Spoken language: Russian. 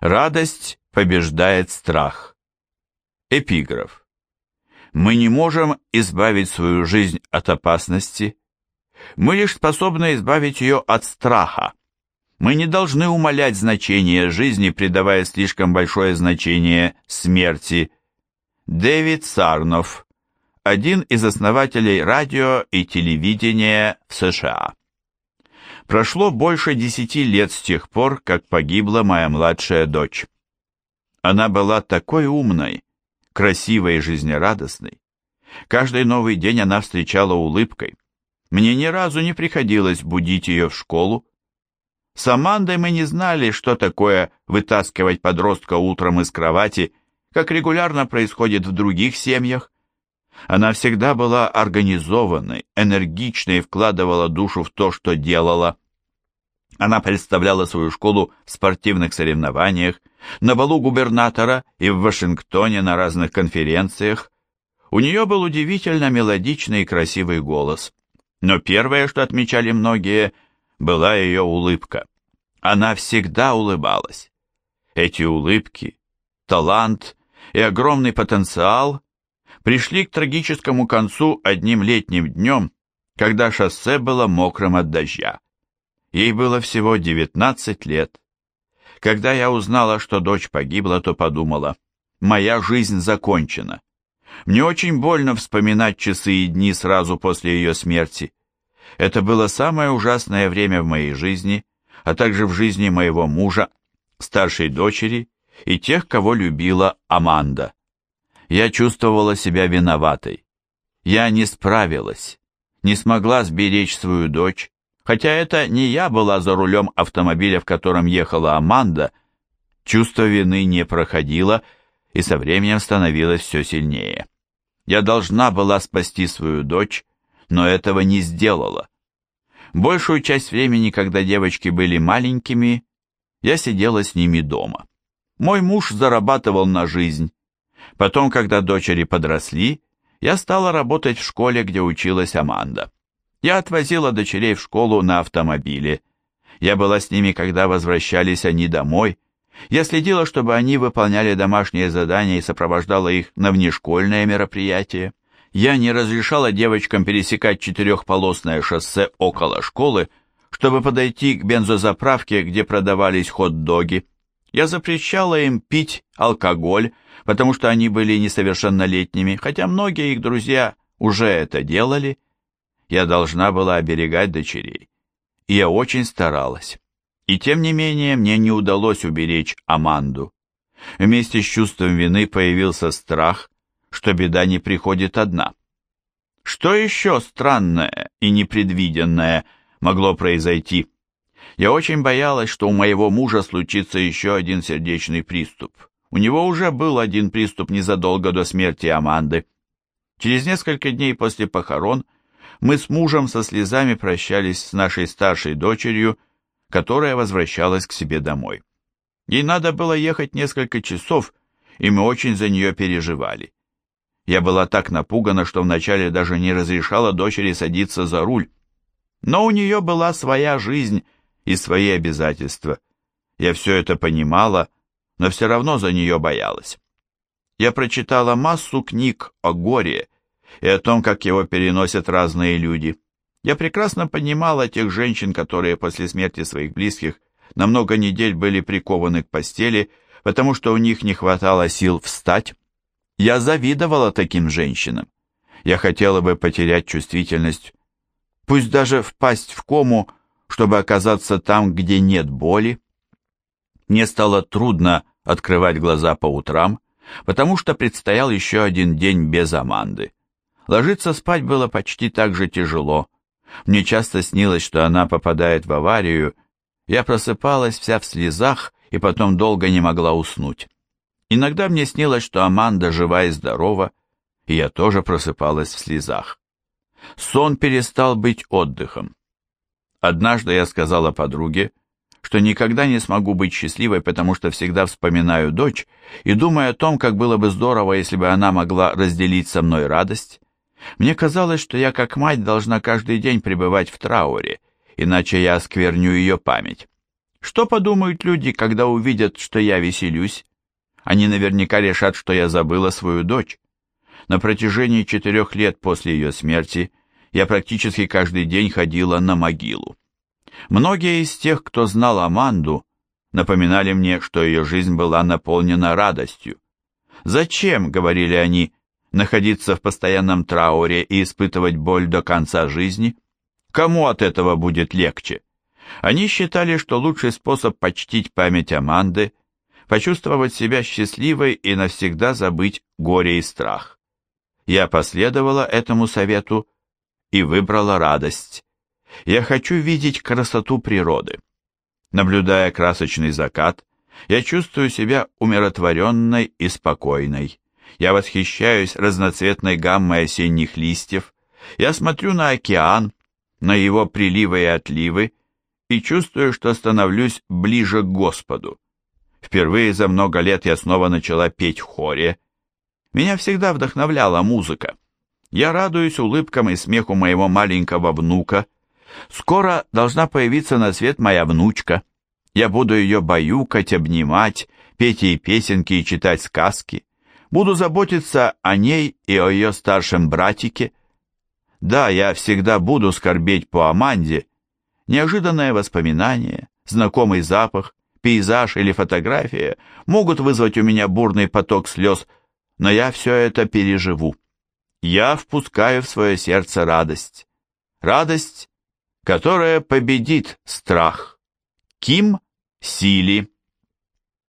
Радость побеждает страх. Эпиграф. Мы не можем избавить свою жизнь от опасности. Мы лишь способны избавить ее от страха. Мы не должны умалять значение жизни, придавая слишком большое значение смерти. Дэвид Сарнов, один из основателей радио и телевидения в США. Прошло больше десяти лет с тех пор, как погибла моя младшая дочь. Она была такой умной, красивой и жизнерадостной. Каждый новый день она встречала улыбкой. Мне ни разу не приходилось будить ее в школу. С Амандой мы не знали, что такое вытаскивать подростка утром из кровати, как регулярно происходит в других семьях. Она всегда была организованной, энергичной и вкладывала душу в то, что делала. Она представляла свою школу в спортивных соревнованиях, на балу губернатора и в Вашингтоне на разных конференциях. У нее был удивительно мелодичный и красивый голос. Но первое, что отмечали многие, была ее улыбка. Она всегда улыбалась. Эти улыбки, талант и огромный потенциал пришли к трагическому концу одним летним днем, когда шоссе было мокрым от дождя. Ей было всего 19 лет. Когда я узнала, что дочь погибла, то подумала, моя жизнь закончена. Мне очень больно вспоминать часы и дни сразу после ее смерти. Это было самое ужасное время в моей жизни, а также в жизни моего мужа, старшей дочери и тех, кого любила Аманда. Я чувствовала себя виноватой. Я не справилась, не смогла сберечь свою дочь, хотя это не я была за рулем автомобиля, в котором ехала Аманда. Чувство вины не проходило и со временем становилось все сильнее. Я должна была спасти свою дочь, но этого не сделала. Большую часть времени, когда девочки были маленькими, я сидела с ними дома. Мой муж зарабатывал на жизнь, Потом, когда дочери подросли, я стала работать в школе, где училась Аманда. Я отвозила дочерей в школу на автомобиле. Я была с ними, когда возвращались они домой. Я следила, чтобы они выполняли домашние задания и сопровождала их на внешкольные мероприятия. Я не разрешала девочкам пересекать четырехполосное шоссе около школы, чтобы подойти к бензозаправке, где продавались хот-доги. Я запрещала им пить алкоголь, потому что они были несовершеннолетними, хотя многие их друзья уже это делали. Я должна была оберегать дочерей. И я очень старалась. И тем не менее мне не удалось уберечь Аманду. Вместе с чувством вины появился страх, что беда не приходит одна. Что еще странное и непредвиденное могло произойти? Я очень боялась, что у моего мужа случится еще один сердечный приступ. У него уже был один приступ незадолго до смерти Аманды. Через несколько дней после похорон мы с мужем со слезами прощались с нашей старшей дочерью, которая возвращалась к себе домой. Ей надо было ехать несколько часов, и мы очень за нее переживали. Я была так напугана, что вначале даже не разрешала дочери садиться за руль. Но у нее была своя жизнь и свои обязательства. Я все это понимала, но все равно за нее боялась. Я прочитала массу книг о горе и о том, как его переносят разные люди. Я прекрасно понимала тех женщин, которые после смерти своих близких на много недель были прикованы к постели, потому что у них не хватало сил встать. Я завидовала таким женщинам. Я хотела бы потерять чувствительность, пусть даже впасть в кому, чтобы оказаться там, где нет боли. Мне стало трудно открывать глаза по утрам, потому что предстоял еще один день без Аманды. Ложиться спать было почти так же тяжело. Мне часто снилось, что она попадает в аварию. Я просыпалась вся в слезах и потом долго не могла уснуть. Иногда мне снилось, что Аманда жива и здорова, и я тоже просыпалась в слезах. Сон перестал быть отдыхом. Однажды я сказала подруге, что никогда не смогу быть счастливой, потому что всегда вспоминаю дочь и думаю о том, как было бы здорово, если бы она могла разделить со мной радость. Мне казалось, что я как мать должна каждый день пребывать в трауре, иначе я оскверню ее память. Что подумают люди, когда увидят, что я веселюсь? Они наверняка решат, что я забыла свою дочь. На протяжении четырех лет после ее смерти я практически каждый день ходила на могилу. Многие из тех, кто знал Аманду, напоминали мне, что ее жизнь была наполнена радостью. «Зачем, — говорили они, — находиться в постоянном трауре и испытывать боль до конца жизни? Кому от этого будет легче?» Они считали, что лучший способ почтить память Аманды – почувствовать себя счастливой и навсегда забыть горе и страх. Я последовала этому совету и выбрала радость. Я хочу видеть красоту природы. Наблюдая красочный закат, я чувствую себя умиротворенной и спокойной. Я восхищаюсь разноцветной гаммой осенних листьев. Я смотрю на океан, на его приливы и отливы, и чувствую, что становлюсь ближе к Господу. Впервые за много лет я снова начала петь в хоре. Меня всегда вдохновляла музыка. Я радуюсь улыбкам и смеху моего маленького внука. Скоро должна появиться на свет моя внучка. Я буду ее баюкать, обнимать, петь ей песенки и читать сказки. Буду заботиться о ней и о ее старшем братике. Да, я всегда буду скорбеть по Аманде, Неожиданное воспоминание, знакомый запах, пейзаж или фотография могут вызвать у меня бурный поток слез, но я все это переживу. Я впускаю в свое сердце радость. Радость, которая победит страх. Ким Сили